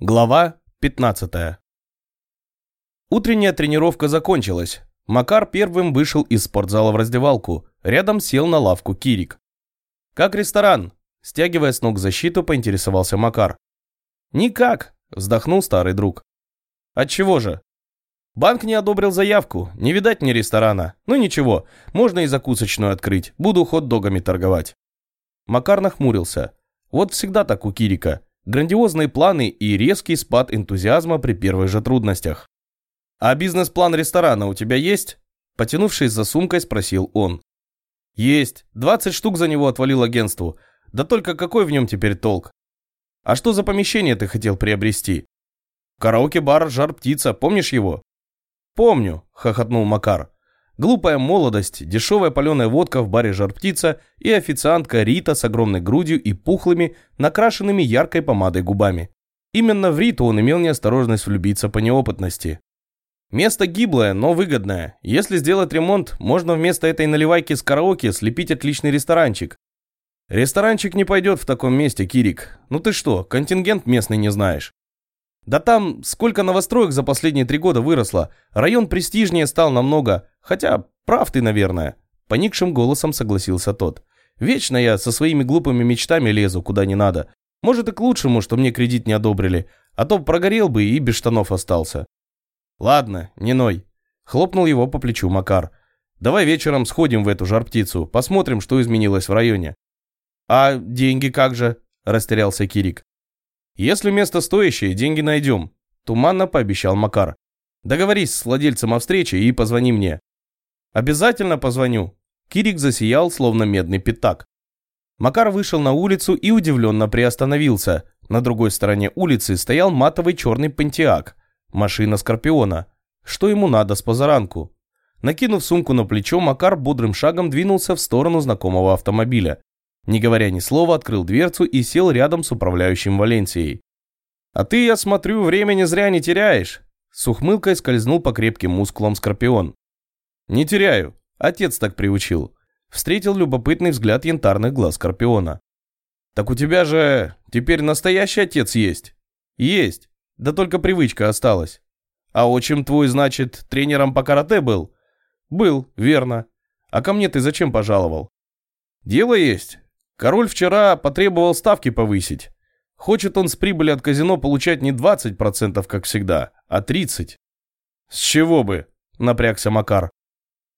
Глава 15. Утренняя тренировка закончилась. Макар первым вышел из спортзала в раздевалку. Рядом сел на лавку Кирик. «Как ресторан?» Стягивая с ног защиту, поинтересовался Макар. «Никак», – вздохнул старый друг. «Отчего же?» «Банк не одобрил заявку, не видать мне ресторана. Ну ничего, можно и закусочную открыть, буду хот-догами торговать». Макар нахмурился. Вот всегда так у Кирика. Грандиозные планы и резкий спад энтузиазма при первых же трудностях. «А бизнес-план ресторана у тебя есть?» Потянувшись за сумкой, спросил он. «Есть. 20 штук за него отвалил агентству. Да только какой в нем теперь толк? А что за помещение ты хотел приобрести?» «Караоке-бар «Жар-птица», помнишь его?» «Помню», – хохотнул Макар. Глупая молодость, дешевая паленая водка в баре «Жар-птица» и официантка Рита с огромной грудью и пухлыми, накрашенными яркой помадой губами. Именно в Риту он имел неосторожность влюбиться по неопытности. Место гиблое, но выгодное. Если сделать ремонт, можно вместо этой наливайки с караоке слепить отличный ресторанчик. Ресторанчик не пойдет в таком месте, Кирик. Ну ты что, контингент местный не знаешь? Да там сколько новостроек за последние три года выросло. Район престижнее стал намного. Хотя, прав ты, наверное. Поникшим голосом согласился тот. Вечно я со своими глупыми мечтами лезу, куда не надо. Может и к лучшему, что мне кредит не одобрили. А то прогорел бы и без штанов остался. Ладно, не ной. Хлопнул его по плечу Макар. Давай вечером сходим в эту жар-птицу, посмотрим, что изменилось в районе. А деньги как же? Растерялся Кирик. «Если место стоящее, деньги найдем», – туманно пообещал Макар. «Договорись с владельцем о встрече и позвони мне». «Обязательно позвоню». Кирик засиял, словно медный пятак. Макар вышел на улицу и удивленно приостановился. На другой стороне улицы стоял матовый черный пантеак. Машина Скорпиона. Что ему надо с позаранку? Накинув сумку на плечо, Макар бодрым шагом двинулся в сторону знакомого автомобиля. Не говоря ни слова, открыл дверцу и сел рядом с управляющим Валенсией. «А ты, я смотрю, времени зря не теряешь!» С ухмылкой скользнул по крепким мускулам Скорпион. «Не теряю. Отец так приучил». Встретил любопытный взгляд янтарных глаз Скорпиона. «Так у тебя же теперь настоящий отец есть?» «Есть. Да только привычка осталась». «А отчим твой, значит, тренером по карате был?» «Был, верно. А ко мне ты зачем пожаловал?» «Дело есть. Король вчера потребовал ставки повысить. Хочет он с прибыли от казино получать не 20%, как всегда, а 30%. С чего бы? Напрягся Макар.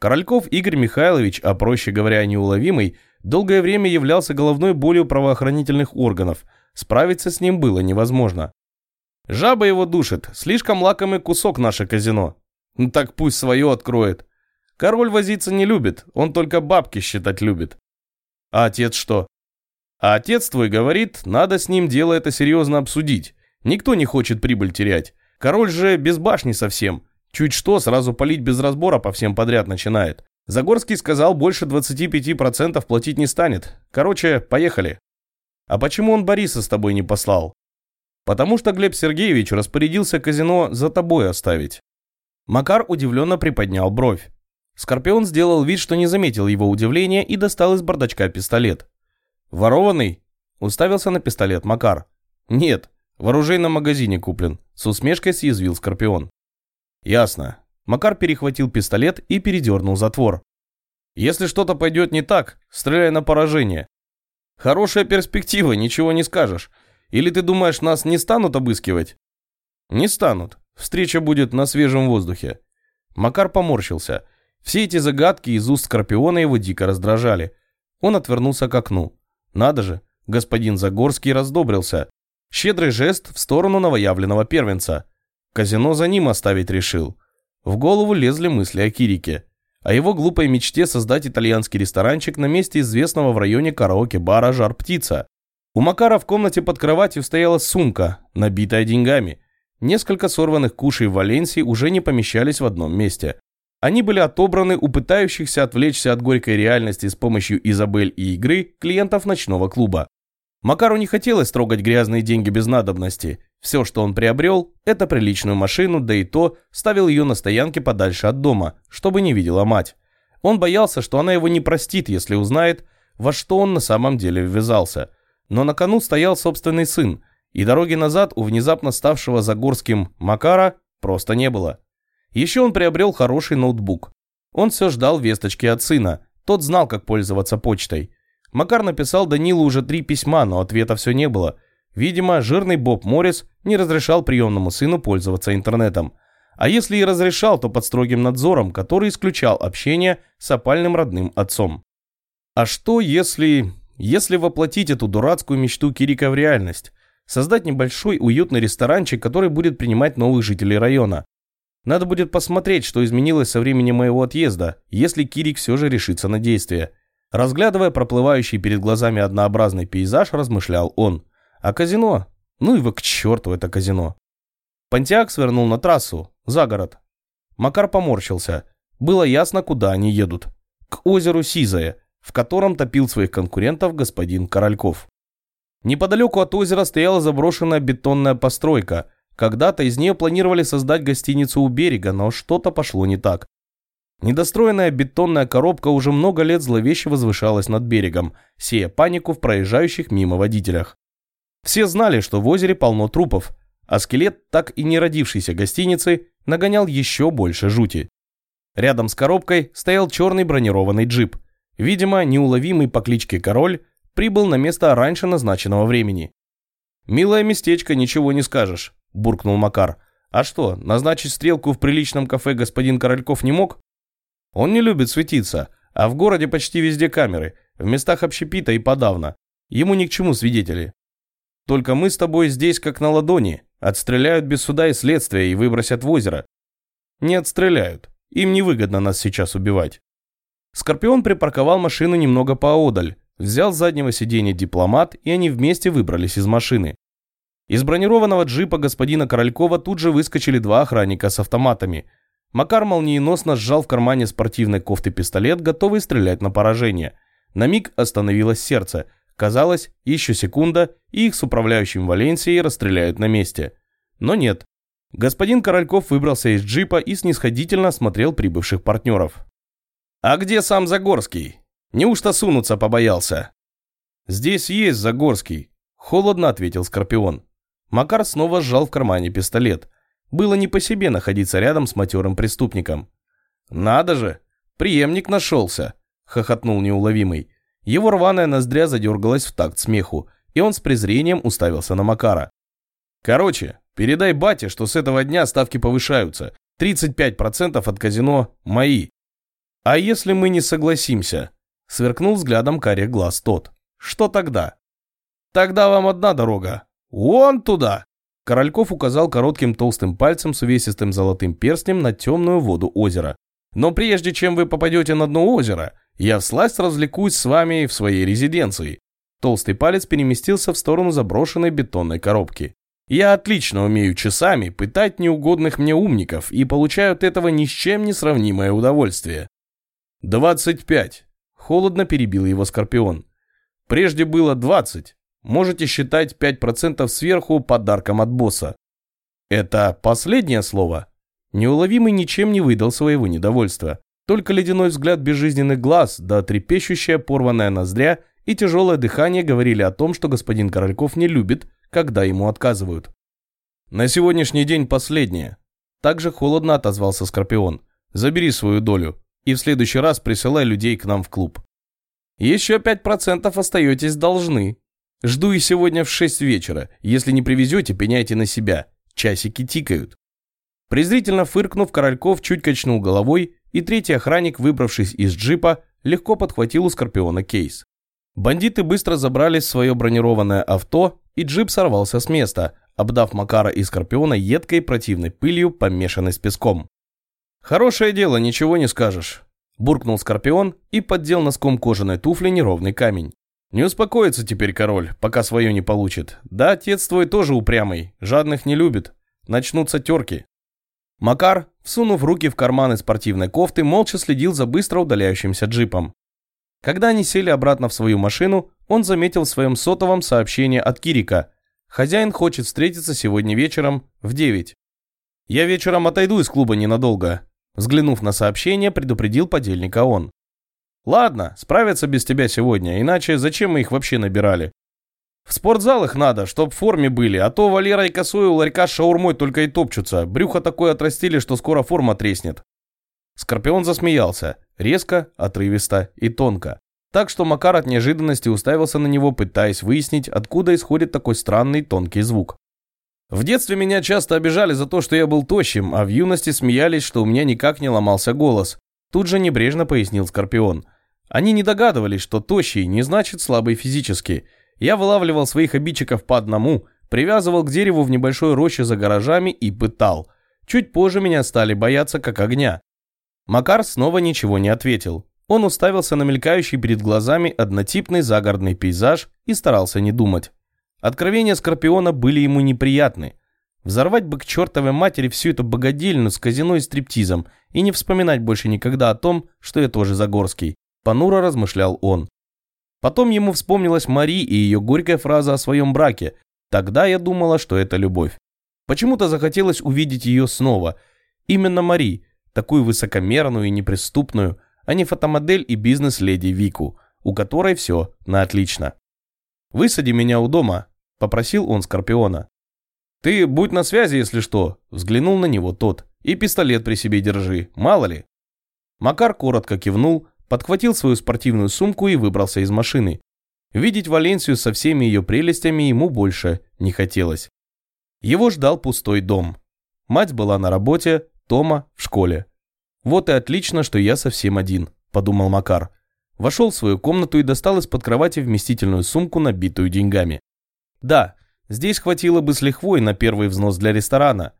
Корольков Игорь Михайлович, а проще говоря, неуловимый, долгое время являлся головной болью правоохранительных органов. Справиться с ним было невозможно. Жаба его душит, слишком лакомый кусок наше казино. Ну так пусть свое откроет. Король возиться не любит, он только бабки считать любит. А отец что? А отец твой говорит, надо с ним дело это серьезно обсудить. Никто не хочет прибыль терять. Король же без башни совсем. Чуть что, сразу палить без разбора по всем подряд начинает. Загорский сказал, больше 25% платить не станет. Короче, поехали. А почему он Бориса с тобой не послал? Потому что Глеб Сергеевич распорядился казино за тобой оставить. Макар удивленно приподнял бровь. Скорпион сделал вид, что не заметил его удивления и достал из бардачка пистолет. «Ворованный?» – уставился на пистолет Макар. «Нет, в оружейном магазине куплен», – с усмешкой съязвил Скорпион. «Ясно». Макар перехватил пистолет и передернул затвор. «Если что-то пойдет не так, стреляй на поражение». «Хорошая перспектива, ничего не скажешь. Или ты думаешь, нас не станут обыскивать?» «Не станут. Встреча будет на свежем воздухе». Макар поморщился – все эти загадки из уст Скорпиона его дико раздражали. Он отвернулся к окну. Надо же, господин Загорский раздобрился. Щедрый жест в сторону новоявленного первенца. Казино за ним оставить решил. В голову лезли мысли о Кирике. О его глупой мечте создать итальянский ресторанчик на месте известного в районе караоке-бара «Жар-птица». У Макара в комнате под кроватью стояла сумка, набитая деньгами. Несколько сорванных кушей в Валенсии уже не помещались в одном месте. Они были отобраны у пытающихся отвлечься от горькой реальности с помощью Изабель и игры клиентов ночного клуба. Макару не хотелось трогать грязные деньги без надобности. Все, что он приобрел, это приличную машину, да и то ставил ее на стоянке подальше от дома, чтобы не видела мать. Он боялся, что она его не простит, если узнает, во что он на самом деле ввязался. Но на кону стоял собственный сын, И дороги назад у внезапно ставшего Загорским Макара просто не было. Еще он приобрел хороший ноутбук. Он все ждал весточки от сына. Тот знал, как пользоваться почтой. Макар написал Данилу уже три письма, но ответа все не было. Видимо, жирный Боб Моррис не разрешал приемному сыну пользоваться интернетом. А если и разрешал, то под строгим надзором, который исключал общение с опальным родным отцом. А что если... если воплотить эту дурацкую мечту Кирика в реальность? Создать небольшой уютный ресторанчик, который будет принимать новых жителей района. Надо будет посмотреть, что изменилось со времени моего отъезда, если Кирик все же решится на действие. Разглядывая проплывающий перед глазами однообразный пейзаж, размышлял он. А казино? Ну его к черту это казино. Пантиак свернул на трассу, за город. Макар поморщился. Было ясно, куда они едут. К озеру Сизое, в котором топил своих конкурентов господин Корольков. Неподалеку от озера стояла заброшенная бетонная постройка. Когда-то из нее планировали создать гостиницу у берега, но что-то пошло не так. Недостроенная бетонная коробка уже много лет зловеще возвышалась над берегом, сея панику в проезжающих мимо водителях. Все знали, что в озере полно трупов, а скелет так и не родившейся гостиницы нагонял еще больше жути. Рядом с коробкой стоял черный бронированный джип. Видимо, неуловимый по кличке Король прибыл на место раньше назначенного времени. «Милое местечко, ничего не скажешь», – буркнул Макар. «А что, назначить стрелку в приличном кафе господин Корольков не мог?» «Он не любит светиться, а в городе почти везде камеры, в местах общепита и подавно. Ему ни к чему свидетели. Только мы с тобой здесь как на ладони, отстреляют без суда и следствия и выбросят в озеро». «Не отстреляют, им невыгодно нас сейчас убивать». Скорпион припарковал машину немного поодаль, взял с заднего сиденья дипломат, и они вместе выбрались из машины. Из бронированного джипа господина Королькова тут же выскочили два охранника с автоматами. Макар молниеносно сжал в кармане спортивной кофты пистолет, готовый стрелять на поражение. На миг остановилось сердце. Казалось, еще секунда, и их с управляющим Валенсией расстреляют на месте. Но нет. Господин Корольков выбрался из джипа и снисходительно осмотрел прибывших партнеров. «А где сам Загорский? Неужто сунуться побоялся?» «Здесь есть Загорский», – холодно ответил Скорпион. Макар снова сжал в кармане пистолет. Было не по себе находиться рядом с матерым преступником. «Надо же! Приемник нашелся!» – хохотнул неуловимый. Его рваная ноздря задергалась в такт смеху, и он с презрением уставился на Макара. «Короче, передай бате, что с этого дня ставки повышаются. 35% от казино мои. «А если мы не согласимся?» – сверкнул взглядом карих глаз тот. «Что тогда?» «Тогда вам одна дорога. Вон туда!» Корольков указал коротким толстым пальцем с увесистым золотым перстнем на темную воду озера. «Но прежде чем вы попадете на дно озера, я всласть развлекусь с вами в своей резиденции». Толстый палец переместился в сторону заброшенной бетонной коробки. «Я отлично умею часами пытать неугодных мне умников и получаю от этого ни с чем не сравнимое удовольствие. «Двадцать пять!» – холодно перебил его Скорпион. «Прежде было двадцать. Можете считать пять процентов сверху подарком от босса». «Это последнее слово?» Неуловимый ничем не выдал своего недовольства. Только ледяной взгляд безжизненных глаз, да трепещущая порванная ноздря и тяжелое дыхание говорили о том, что господин Корольков не любит, когда ему отказывают. «На сегодняшний день последнее», – также холодно отозвался Скорпион. «Забери свою долю и в следующий раз присылай людей к нам в клуб. Еще 5% остаетесь должны. Жду и сегодня в 6 вечера. Если не привезете, пеняйте на себя. Часики тикают. Презрительно фыркнув, Корольков чуть качнул головой, и третий охранник, выбравшись из джипа, легко подхватил у Скорпиона кейс. Бандиты быстро забрались в свое бронированное авто, и джип сорвался с места, обдав Макара и Скорпиона едкой противной пылью, помешанной с песком. «Хорошее дело, ничего не скажешь», – буркнул Скорпион и поддел носком кожаной туфли неровный камень. «Не успокоится теперь король, пока свое не получит. Да, отец твой тоже упрямый, жадных не любит. Начнутся терки». Макар, всунув руки в карманы спортивной кофты, молча следил за быстро удаляющимся джипом. Когда они сели обратно в свою машину, он заметил в своем сотовом сообщение от Кирика. Хозяин хочет встретиться сегодня вечером в 9. «Я вечером отойду из клуба ненадолго. Взглянув на сообщение, предупредил подельника он. «Ладно, справятся без тебя сегодня, иначе зачем мы их вообще набирали?» В спортзал их надо, чтоб в форме были, а то Валера и Косой у ларька с шаурмой только и топчутся. Брюхо такое отрастили, что скоро форма треснет. Скорпион засмеялся, резко, отрывисто и тонко. Так что Макар от неожиданности уставился на него, пытаясь выяснить, откуда исходит такой странный тонкий звук. В детстве меня часто обижали за то, что я был тощим, а в юности смеялись, что у меня никак не ломался голос. Тут же небрежно пояснил Скорпион. Они не догадывались, что тощий не значит слабый физически – я вылавливал своих обидчиков по одному, привязывал к дереву в небольшой роще за гаражами и пытал. Чуть позже меня стали бояться как огня. Макар снова ничего не ответил. Он уставился на мелькающий перед глазами однотипный загородный пейзаж и старался не думать. Откровения Скорпиона были ему неприятны. Взорвать бы к чертовой матери всю эту богадельну с казино и стриптизом и не вспоминать больше никогда о том, что я тоже Загорский. Понуро размышлял он. Потом ему вспомнилась Мари и ее горькая фраза о своем браке. Тогда я думала, что это любовь. Почему-то захотелось увидеть ее снова. Именно Мари, такую высокомерную и неприступную, а не фотомодель и бизнес-леди Вику, у которой все на отлично. «Высади меня у дома», – попросил он Скорпиона. «Ты будь на связи, если что», – взглянул на него тот. «И пистолет при себе держи, мало ли». Макар коротко кивнул, подхватил свою спортивную сумку и выбрался из машины. Видеть Валенсию со всеми ее прелестями ему больше не хотелось. Его ждал пустой дом. Мать была на работе, Тома в школе. «Вот и отлично, что я совсем один», – подумал Макар. Вошел в свою комнату и достал из-под кровати вместительную сумку, набитую деньгами. Да, здесь хватило бы с лихвой на первый взнос для ресторана.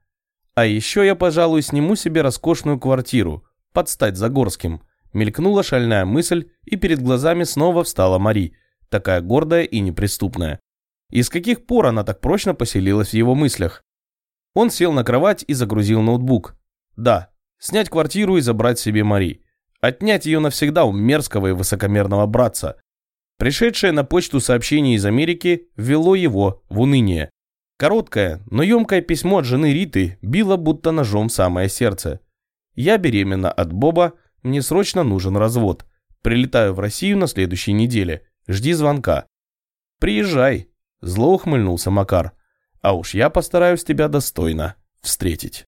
А еще я, пожалуй, сниму себе роскошную квартиру, под стать Загорским – Мелькнула шальная мысль, и перед глазами снова встала Мари, такая гордая и неприступная. И с каких пор она так прочно поселилась в его мыслях? Он сел на кровать и загрузил ноутбук. Да, снять квартиру и забрать себе Мари. Отнять ее навсегда у мерзкого и высокомерного братца. Пришедшее на почту сообщение из Америки ввело его в уныние. Короткое, но емкое письмо от жены Риты било будто ножом в самое сердце. «Я беременна от Боба, мне срочно нужен развод. Прилетаю в Россию на следующей неделе. Жди звонка. Приезжай. Зло ухмыльнулся Макар. А уж я постараюсь тебя достойно встретить.